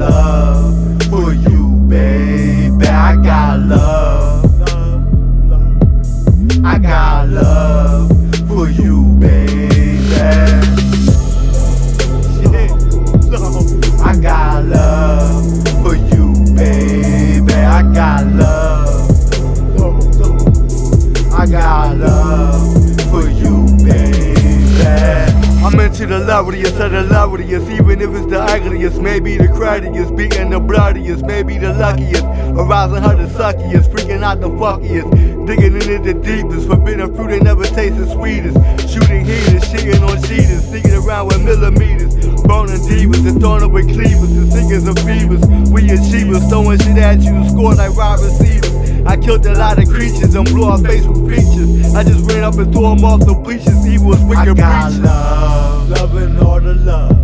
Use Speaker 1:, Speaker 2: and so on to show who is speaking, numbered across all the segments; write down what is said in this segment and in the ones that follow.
Speaker 1: love for you, baby. I got love. I got love for you, baby. Prettiest of the loveliest, even if it's the ugliest. Maybe the cruddiest, beating the bloodiest, maybe the luckiest. Arousing her the suckiest, freaking out the fuckiest. Digging into the deepest, forbidden fruit they never tasted sweetest. Shooting heaters, shitting on cheaters, sneaking around with millimeters. Burning divas and throwing up with cleavers and singers and fevers. We achievers, throwing shit at you to score like wide receivers. I killed a lot of creatures and blew off with features. I just ran up and threw them off the bleachers. He was wicked
Speaker 2: I got
Speaker 1: preachers.
Speaker 2: love, loving all the love.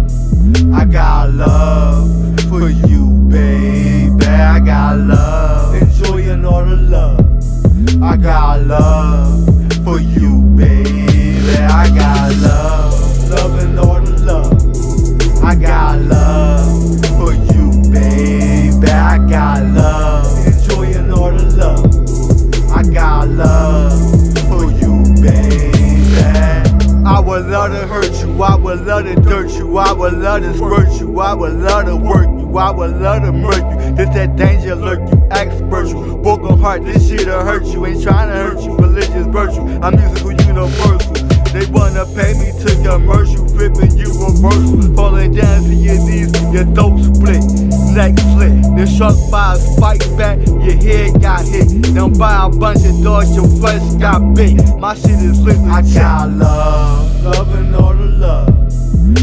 Speaker 2: I got love for you, baby. I got love, enjoying all the love. I got love for you, baby. I got love, love
Speaker 1: to dirt you, I would love to squirt you, I would love to work you, I would love to murk you. This that danger alert you, expert you, broken heart, this shit'll hurt you. Ain't trying to hurt you, religious virtue, I'm musical universal. They wanna pay me to commercial, flipping you reversal, falling down to your knees, your throat split, neck slit. Then struck by a spike back, your head got hit. Then by a bunch of dogs, your flesh got bit. My shit is lit.
Speaker 2: I got love, loving all the love.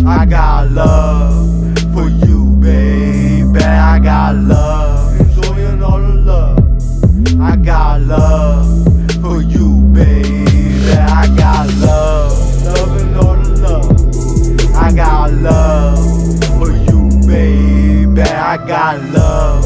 Speaker 2: I got love for you, baby. I got love, enjoying all the love. I got love for you, baby. I got love, loving all the love. I got love for you, baby. I got love,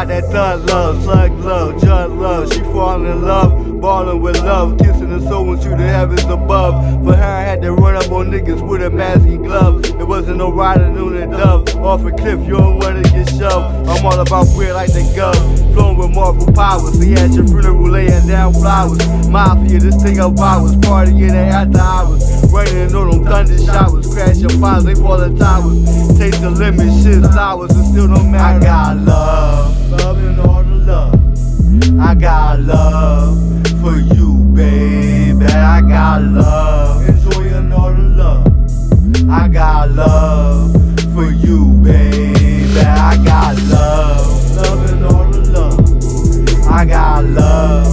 Speaker 1: got that thug love, slug love, judge love. She falling in love, balling with love, kissing her soul into the heavens above. For her, I had to run up on niggas with a mask and gloves. There wasn't no riding on the dove. Off a cliff, you don't wanna get shoved. I'm all about weird like the gov. Flowing with Marvel powers. See at your funeral laying down flowers. Mafia, this thing of ours. Partying after hours. Raining on them thunder showers. Crashing fires, they fall the towers. Taste the lemon, shit sours, and still don't matter.
Speaker 2: I got love, loving all the love. I got love for you, baby. I got love, enjoying all the love. I got love for you, baby. I got love, loving all the love. I got love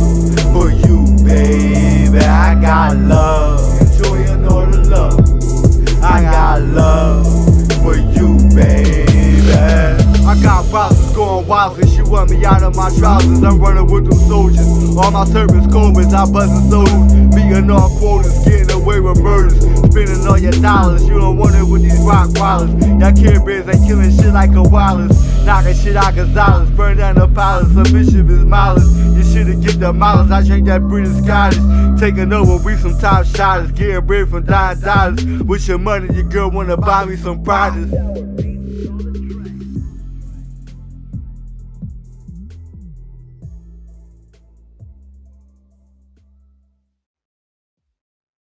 Speaker 2: for you, baby. I got love, enjoying all the love. I got love for you, baby.
Speaker 1: I got bosses going wild cause she want me out of my trousers. I'm running with them soldiers. All my servants cobras, I buzzing soldiers. Beating all quotas, getting away with murders. Spending all your dollars, you don't want it with these rock wallers. Y'all Care Bears ain't killing shit like a wireless. Knocking shit out Gonzalez, burn down the palace. The bishop is mileage. You shoulda get the mileage. I drink that British Scottish. Taking over, we some top shotters. Getting bread from dying dollars. With your money, your girl wanna buy me some products.